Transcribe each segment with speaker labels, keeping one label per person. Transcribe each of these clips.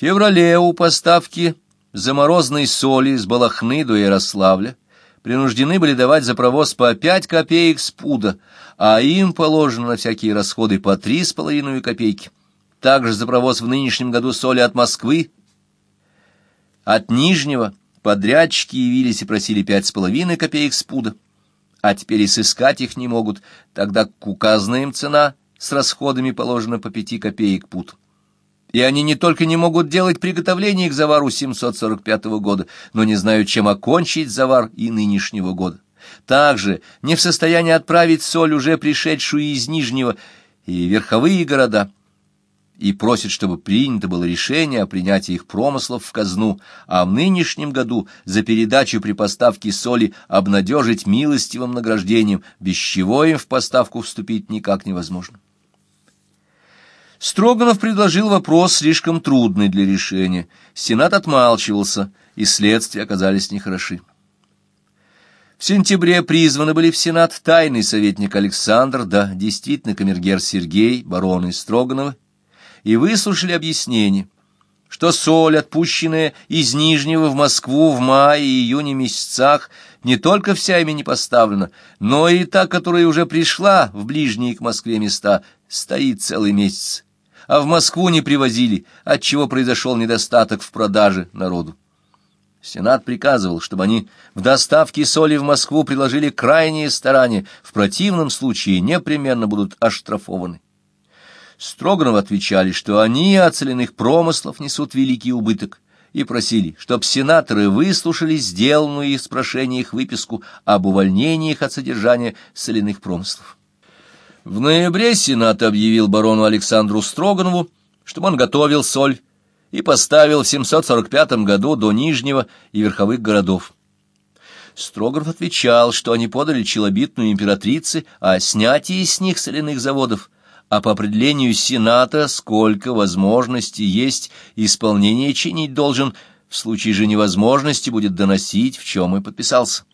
Speaker 1: Феврале у поставки заморозной соли с Балахны до Ярославля принуждены были давать за провоз по пять копеек с пуда, а им положено на всякие расходы по три с половиной копейки. Также за провоз в нынешнем году соли от Москвы, от Нижнего подрядчики явились и просили пять с половиной копеек с пуда, а теперь и сыскать их не могут, тогда указанная им цена с расходами положена по пяти копеек пуд. И они не только не могут делать приготовление к завару 745 года, но не знают, чем окончить завар и нынешнего года. Также не в состоянии отправить соль, уже пришедшую из Нижнего, и верховые города, и просят, чтобы принято было решение о принятии их промыслов в казну, а в нынешнем году за передачу при поставке соли обнадежить милостивым награждением, без чего им в поставку вступить никак невозможно. Строганов предложил вопрос слишком трудный для решения. Сенат отмалчивался, и следствия оказались нехороши. В сентябре призваны были в Сенат тайный советник Александр, да действительно камергер Сергей, бароны Строганова, и выслушали объяснение, что соль, отпущенная из Нижнего в Москву в мае и июне месяцах, не только вся ими не поставлена, но и та, которая уже пришла в ближние к Москве места, стоит целый месяц а в Москву не привозили, отчего произошел недостаток в продаже народу. Сенат приказывал, чтобы они в доставке соли в Москву приложили крайние старания, в противном случае непременно будут оштрафованы. Строганов отвечали, что они от соляных промыслов несут великий убыток, и просили, чтоб сенаторы выслушали сделанную из прошения их выписку об увольнении их от содержания соляных промыслов. В ноябре Сенат объявил барону Александру Строганову, чтобы он готовил соль и поставил в 745 году до Нижнего и Верховых городов. Строганов отвечал, что они подали челобитную императрице о снятии с них соляных заводов, а по определению Сената, сколько возможностей есть, исполнение чинить должен, в случае же невозможности будет доносить, в чем и подписался.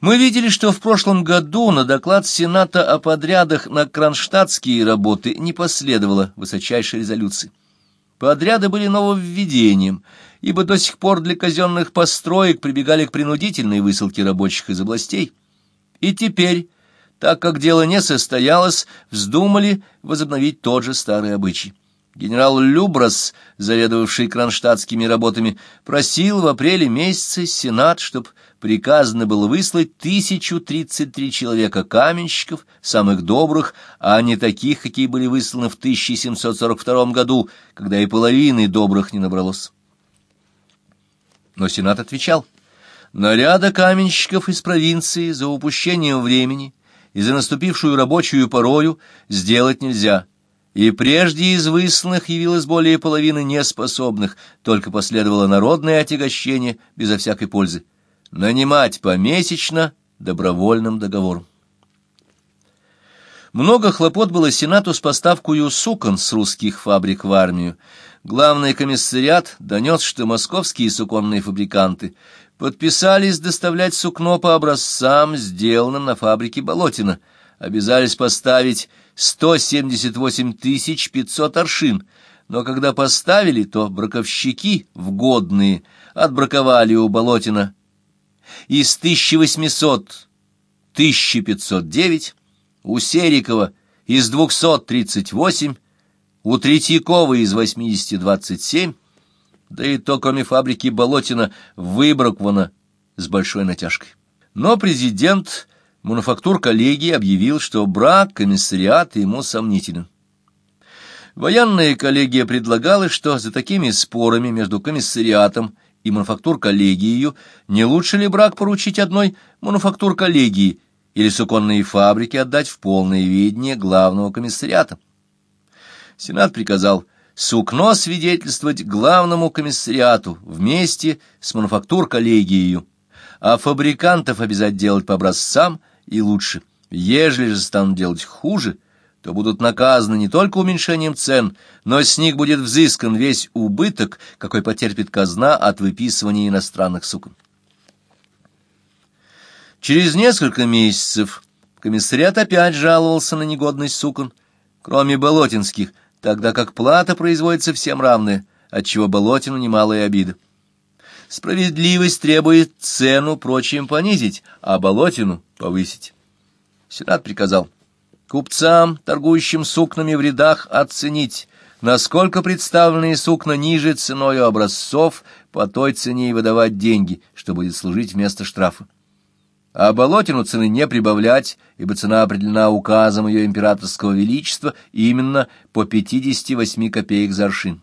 Speaker 1: Мы видели, что в прошлом году на доклад Сената о подрядах на кронштадтские работы не последовало высочайшей резолюции. Подряды были нововведением, ибо до сих пор для казенных построек прибегали к принудительной высылке рабочих из областей. И теперь, так как дело не состоялось, вздумали возобновить тот же старый обычай. Генерал Любрас, заведовавший кронштадтскими работами, просил в апреле месяце Сенат, чтобы приказано было выслать тысячу тридцать три человека каменщиков, самых добрых, а не таких, какие были высланы в 1742 году, когда и половины добрых не набралось. Но Сенат отвечал, наряда каменщиков из провинции за упущением времени и за наступившую рабочую порою сделать нельзя, и прежде из высланных явилось более половины неспособных, только последовало народное отягощение безо всякой пользы нанимать помесячно добровольным договором. Много хлопот было Сенату с поставкою сукон с русских фабрик в армию. Главный комиссариат донес, что московские суконные фабриканты подписались доставлять сукно по образцам, сделанным на фабрике Болотина, обязались поставить 178 500 аршин, но когда поставили, то браковщики, вгодные, отбраковали у Болотина из 1800 1509, у Серикова из 238, у Третьякова из 80-27, да и то, кроме фабрики Болотина, выбраковано с большой натяжкой. Но президент мануфактур коллегии объявил, что брак комиссариата ему сомнителен. Военная коллегия предлагала, что за такими спорами между комиссариатом и мануфактур-коллегию, не лучше ли брак поручить одной мануфактур-коллегии или суконные фабрики отдать в полное видение главного комиссариата? Сенат приказал сукно свидетельствовать главному комиссариату вместе с мануфактур-коллегией, а фабрикантов обязать делать по образцам и лучше. Ежели же станут делать хуже — то будут наказаны не только уменьшением цен, но с них будет взыскан весь убыток, какой потерпит казна от выписывания иностранных сукон. Через несколько месяцев комиссариат опять жаловался на негодность сукон. Кроме болотинских, тогда как плата производится всем равная, отчего Болотину немалая обида. Справедливость требует цену прочим понизить, а Болотину повысить. Сенат приказал купцам, торгующим сукнами в рядах, оценить, насколько представленные сукна ниже ценою образцов, по той цене и выдавать деньги, что будет служить вместо штрафа. А Болотину цены не прибавлять, ибо цена определена указом ее императорского величества именно по 58 копеек за аршин.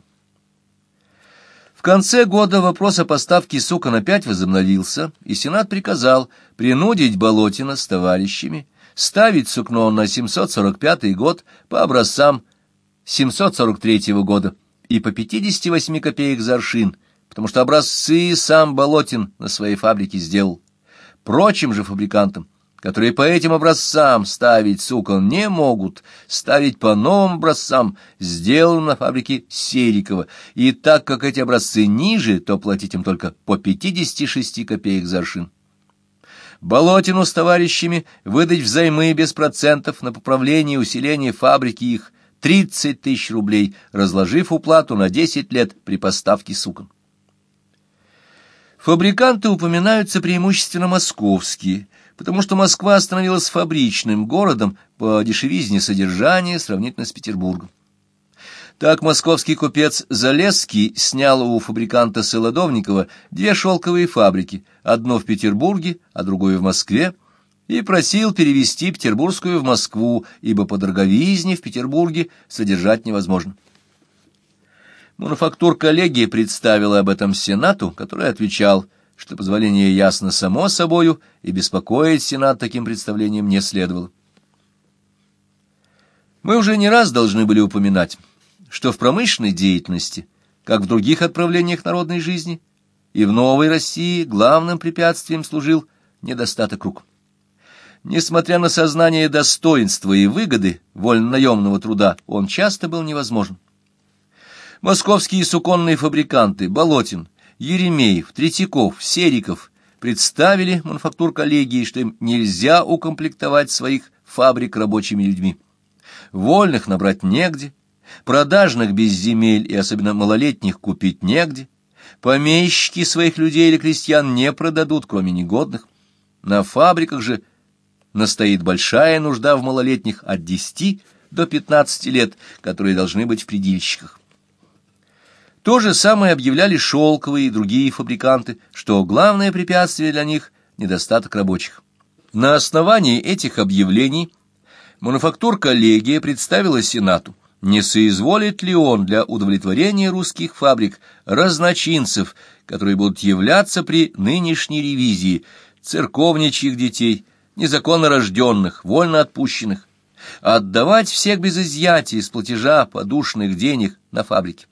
Speaker 1: Конце года вопрос о поставке сукон опять возобновился, и Сенат приказал принудить Болотина с товарищами ставить сукно на 745 год по образцам 743 года и по 58 копеек за аршин, потому что образцы сам Болотин на своей фабрике сделал. Прочим же фабрикантам, которые по этим образцам ставить сукон не могут, ставить по новым образцам, сделанным на фабрике Серикова, и так как эти образцы ниже, то платить им только по 56 копеек за аршин. Болотину с товарищами выдать взаймы без процентов на поправление и усиление фабрики их 30 тысяч рублей, разложив уплату на 10 лет при поставке сукон. Фабриканты упоминаются преимущественно московские, потому что Москва становилась фабричным городом по дешевизне содержания сравнительно с Петербургом. Так московский купец Залесский снял у фабриканта Солодовникова две шелковые фабрики, одну в Петербурге, а другую в Москве, и просил перевести петербургскую в Москву, ибо по дороговизне в Петербурге содержать невозможно. Мануфактур коллегии представила об этом Сенату, который отвечал, что позволение ясно само собою, и беспокоить Сенат таким представлением не следовало. Мы уже не раз должны были упоминать, что в промышленной деятельности, как в других отправлениях народной жизни, и в новой России главным препятствием служил недостаток рук. Несмотря на сознание достоинства и выгоды вольнонаемного труда, он часто был невозможен. Московские суконные фабриканты Болотин, Еремеев, Третьяков, Сериков представили мануфактур коллегии, что им нельзя укомплектовать своих фабрик рабочими людьми. Вольных набрать негде, Продажных без земель и особенно малолетних купить негде. Помещики своих людей или крестьян не продадут, кроме негодных. На фабриках же настоит большая нужда в малолетних от 10 до 15 лет, которые должны быть в предельщиках. То же самое объявляли шелковые и другие фабриканты, что главное препятствие для них – недостаток рабочих. На основании этих объявлений мануфактур коллегия представила Сенату не соизволит ли он для удовлетворения русских фабрик разночинцев, которые будут являться при нынешней ревизии церковничьих детей, незаконно рожденных, вольно отпущенных, отдавать всех без изъятия из платежа подушных денег на фабрики.